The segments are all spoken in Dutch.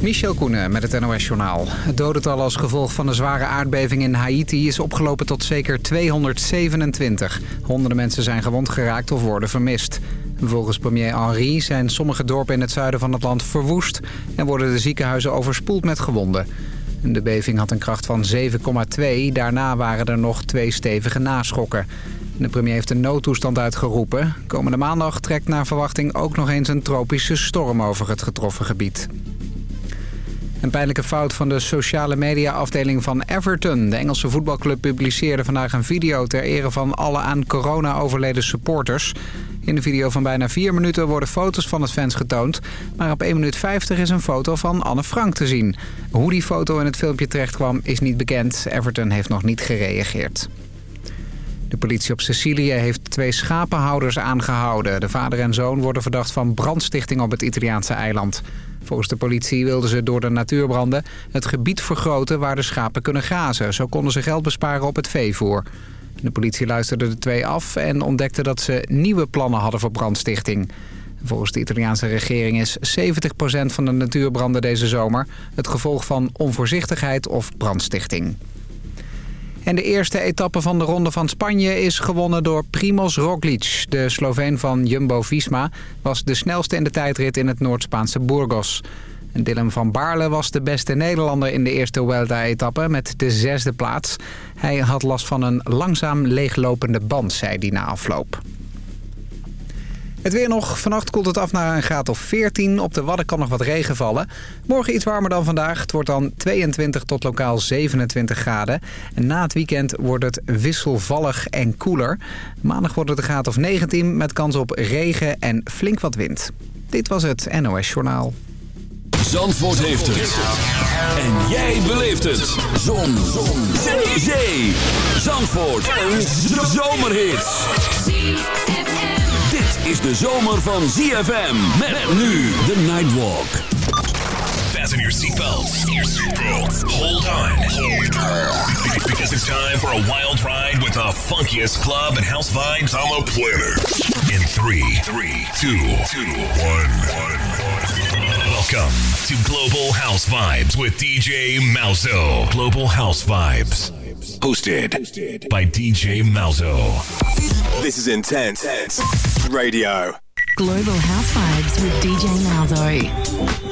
Michel Koenen met het NOS-journaal. Het dodental als gevolg van de zware aardbeving in Haiti is opgelopen tot zeker 227. Honderden mensen zijn gewond geraakt of worden vermist. Volgens premier Henry zijn sommige dorpen in het zuiden van het land verwoest... en worden de ziekenhuizen overspoeld met gewonden. De beving had een kracht van 7,2. Daarna waren er nog twee stevige naschokken. De premier heeft een noodtoestand uitgeroepen. Komende maandag trekt naar verwachting ook nog eens een tropische storm over het getroffen gebied. Een pijnlijke fout van de sociale media afdeling van Everton. De Engelse voetbalclub publiceerde vandaag een video ter ere van alle aan corona overleden supporters. In de video van bijna 4 minuten worden foto's van het fans getoond. Maar op 1 minuut 50 is een foto van Anne Frank te zien. Hoe die foto in het filmpje terecht kwam is niet bekend. Everton heeft nog niet gereageerd. De politie op Sicilië heeft twee schapenhouders aangehouden. De vader en zoon worden verdacht van brandstichting op het Italiaanse eiland. Volgens de politie wilden ze door de natuurbranden het gebied vergroten waar de schapen kunnen grazen. Zo konden ze geld besparen op het veevoer. De politie luisterde de twee af en ontdekte dat ze nieuwe plannen hadden voor brandstichting. Volgens de Italiaanse regering is 70% van de natuurbranden deze zomer... het gevolg van onvoorzichtigheid of brandstichting. En de eerste etappe van de Ronde van Spanje is gewonnen door Primoz Roglic. De Sloveen van Jumbo-Visma was de snelste in de tijdrit in het Noord-Spaanse Burgos. Dylan van Baarle was de beste Nederlander in de eerste Vuelta-etappe met de zesde plaats. Hij had last van een langzaam leeglopende band, zei hij na afloop. Het weer nog. Vannacht koelt het af naar een graad of 14. Op de Wadden kan nog wat regen vallen. Morgen iets warmer dan vandaag. Het wordt dan 22 tot lokaal 27 graden. En na het weekend wordt het wisselvallig en koeler. Maandag wordt het een graad of 19 met kans op regen en flink wat wind. Dit was het NOS Journaal. Zandvoort heeft het. En jij beleeft het. Zon. Zon. Zee. Zandvoort. Een zomerhit is de zomer van ZFM. Met nu de Nightwalk. Fasten your seatbelts. Hold on. Because it's time for a wild ride with the funkiest club and house vibes on the planet. In three, three, two, two, one, one. Welcome to Global House Vibes with DJ Malzo. Global House Vibes. Hosted by DJ Malzo. This is Intense Radio. Global House Vibes with DJ Malzo.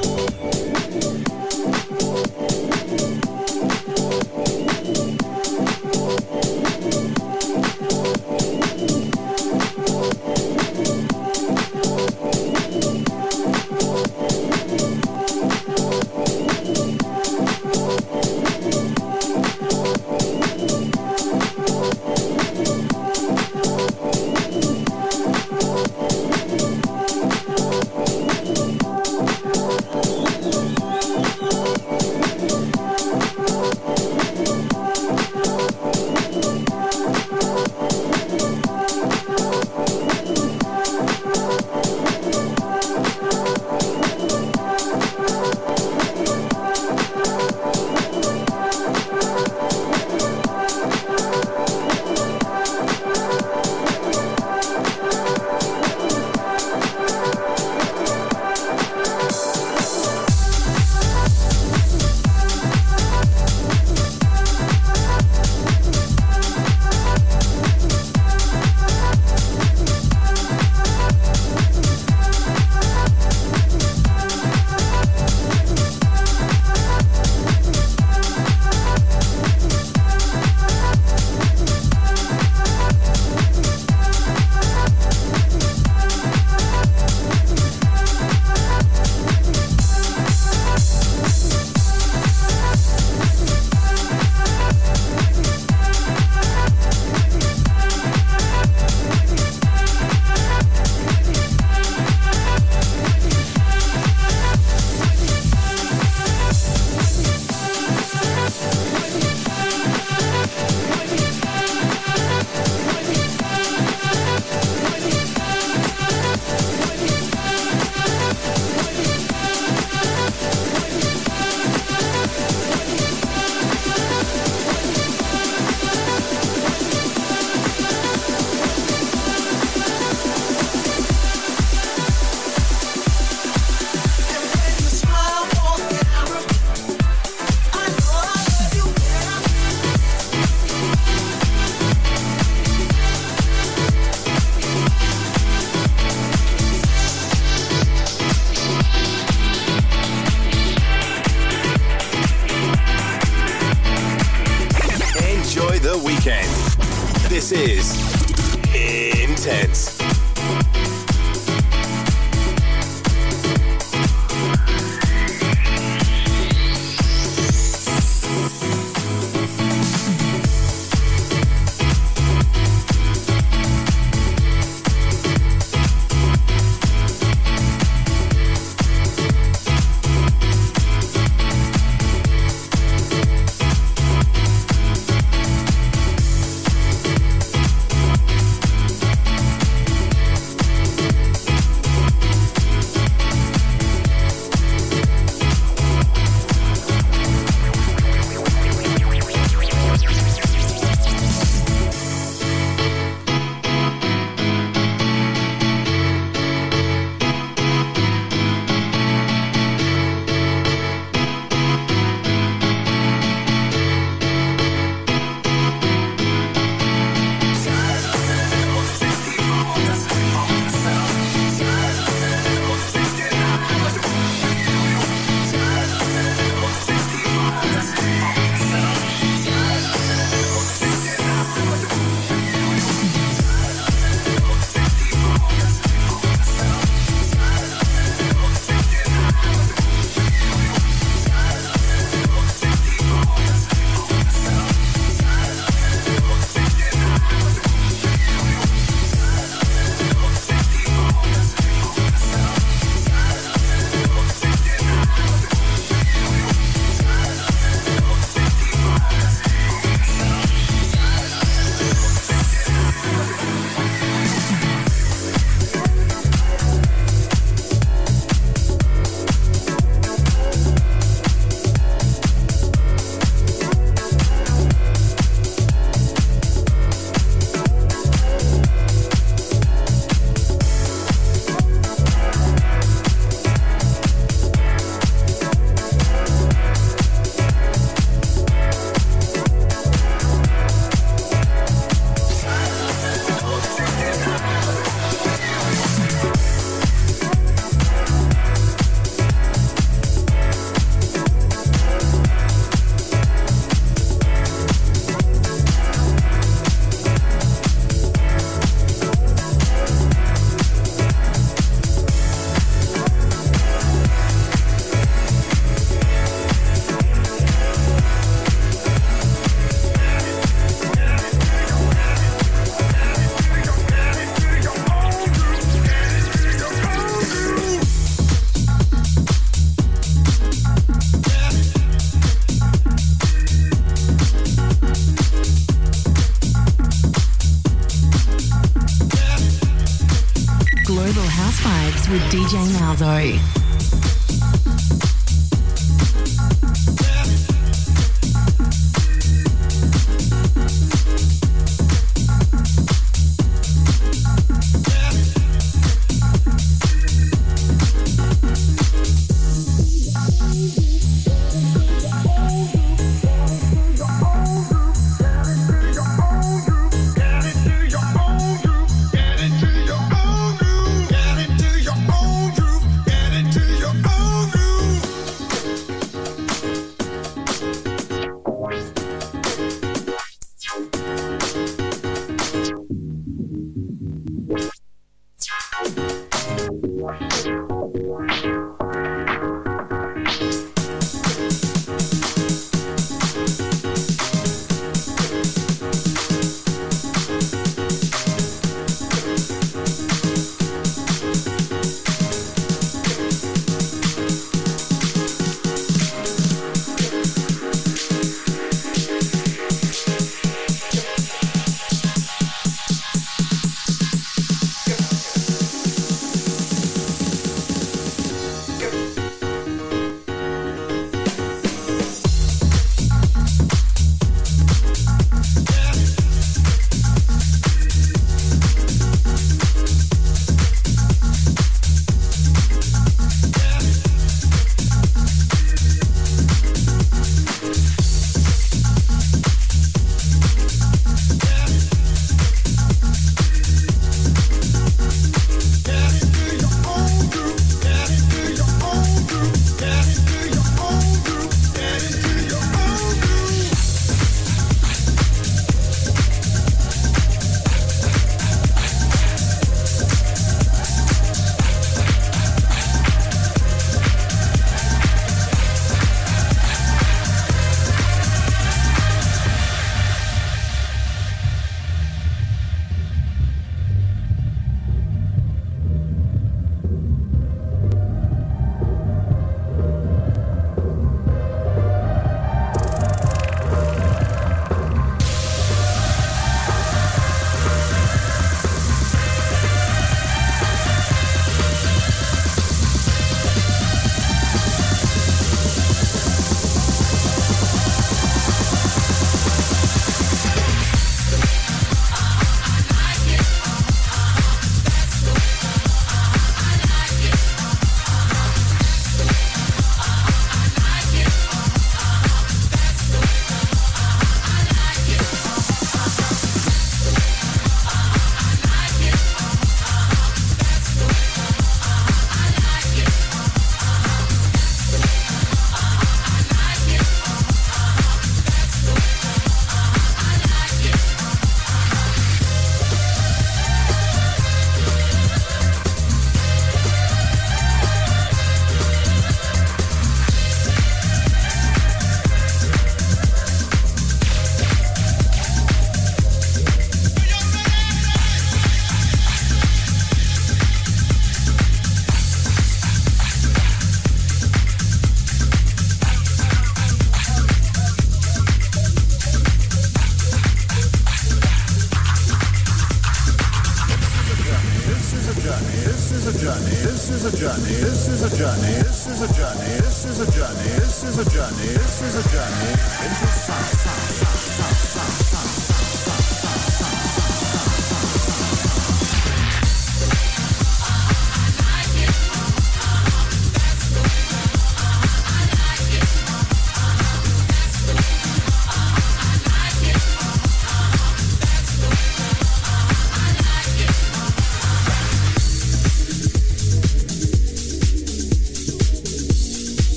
Sorry.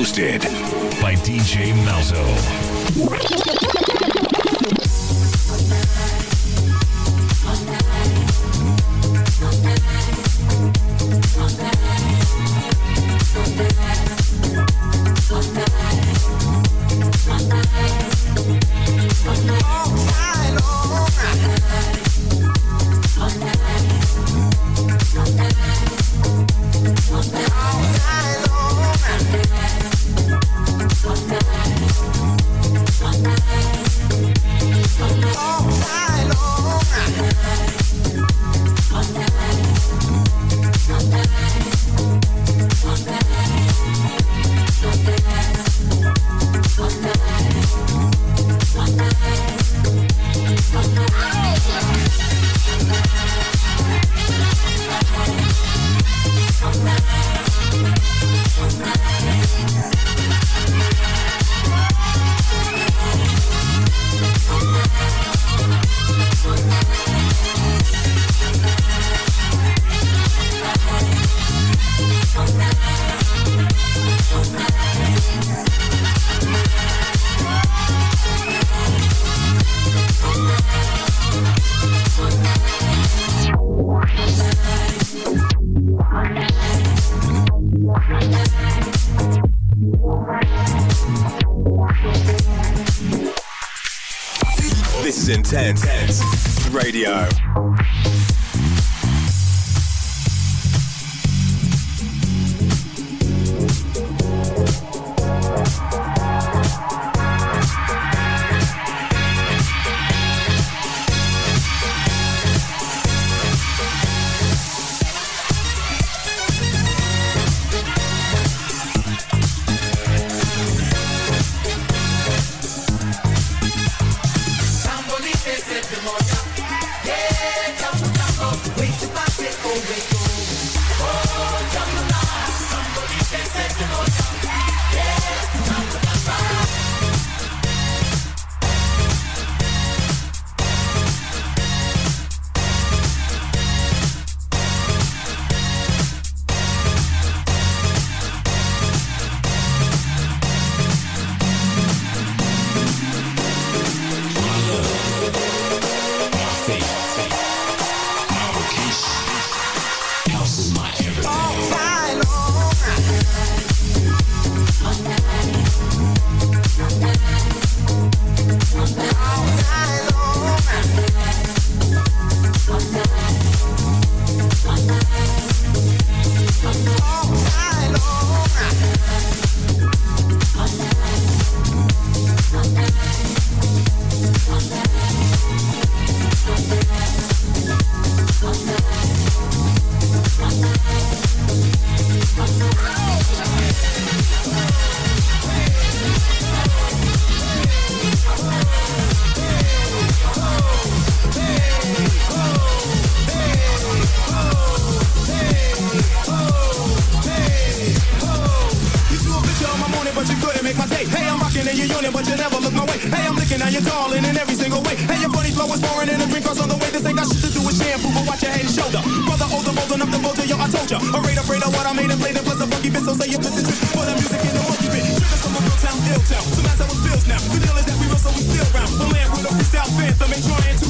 hosted by DJ Malzo. offense. I'm enjoying to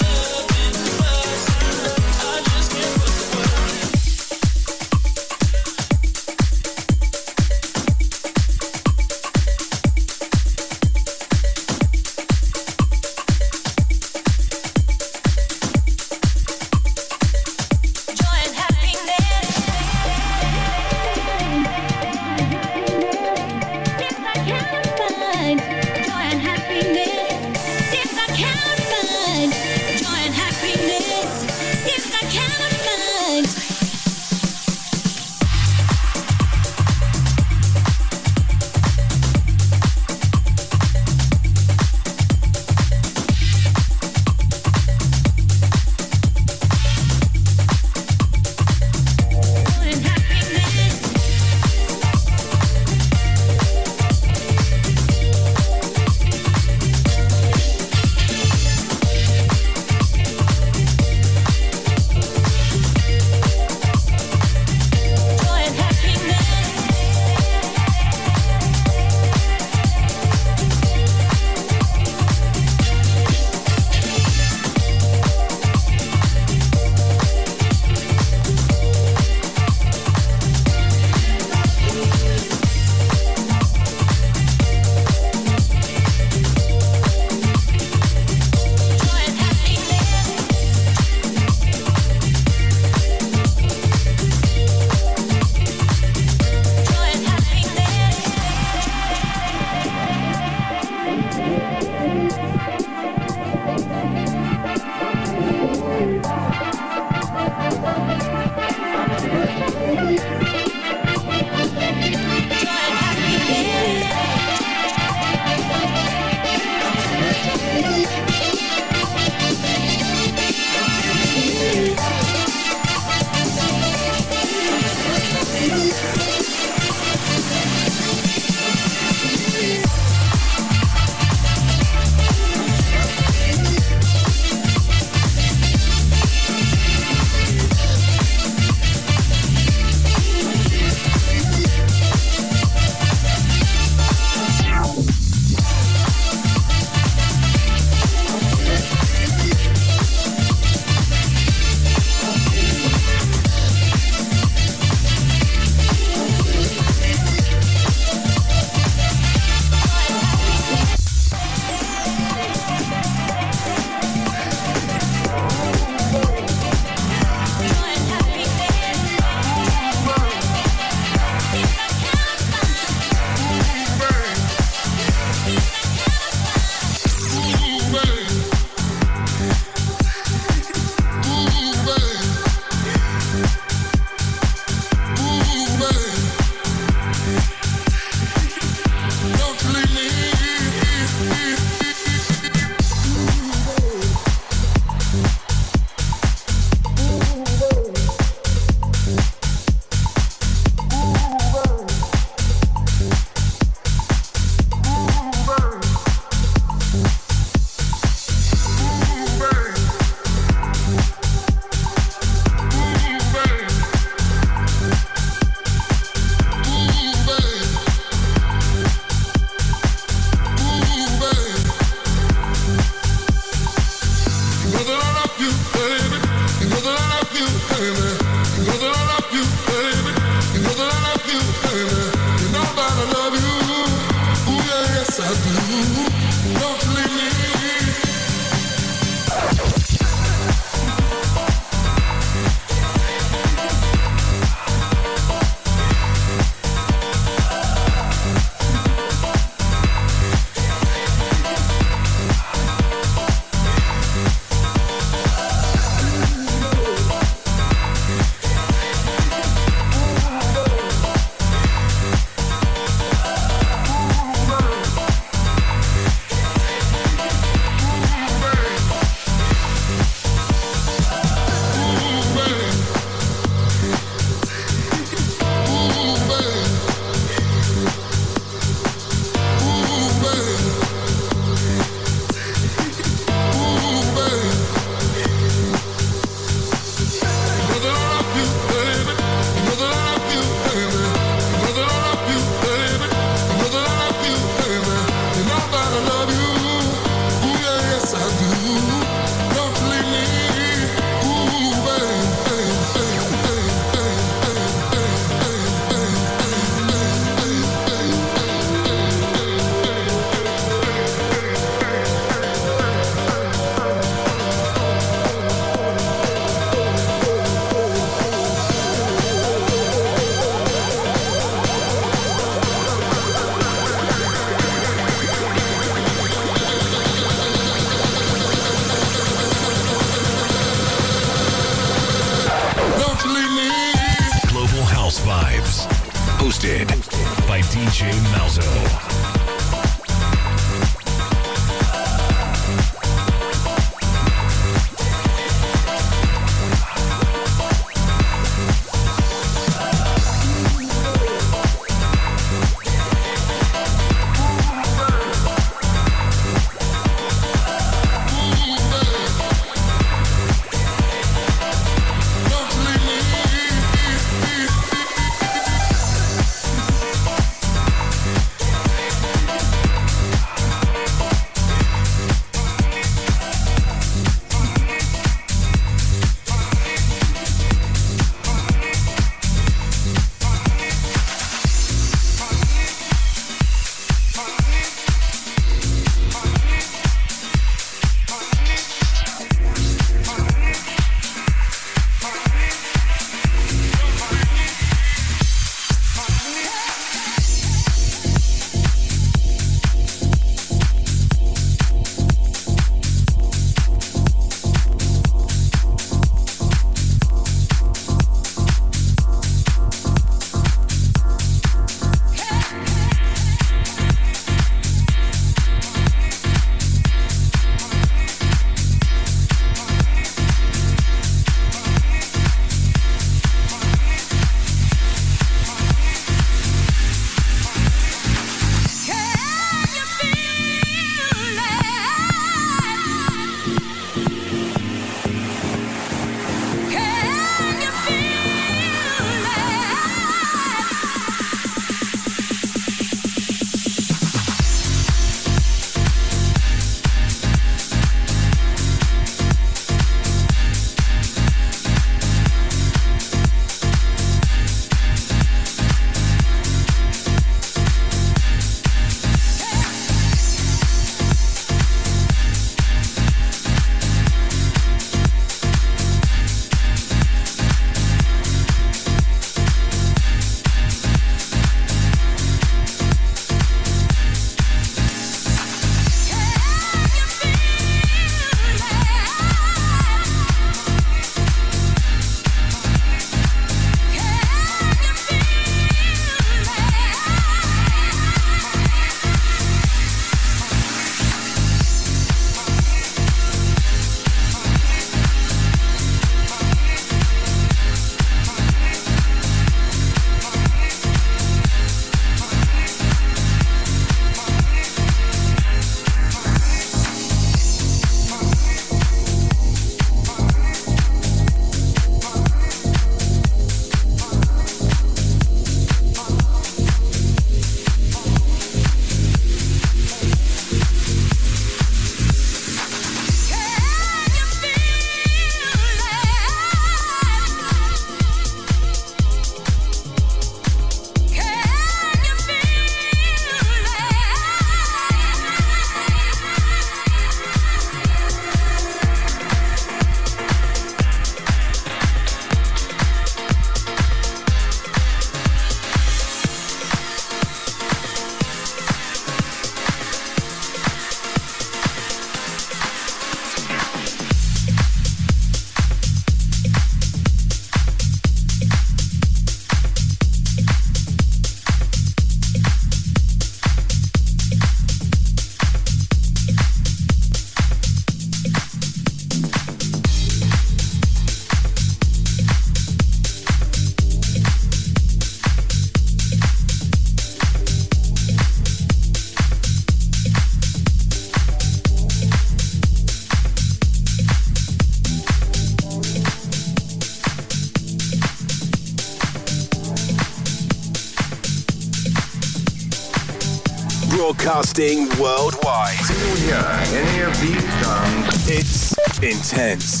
Broadcasting worldwide. Do you hear any of these sounds? It's intense.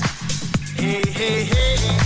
Hey, hey, hey.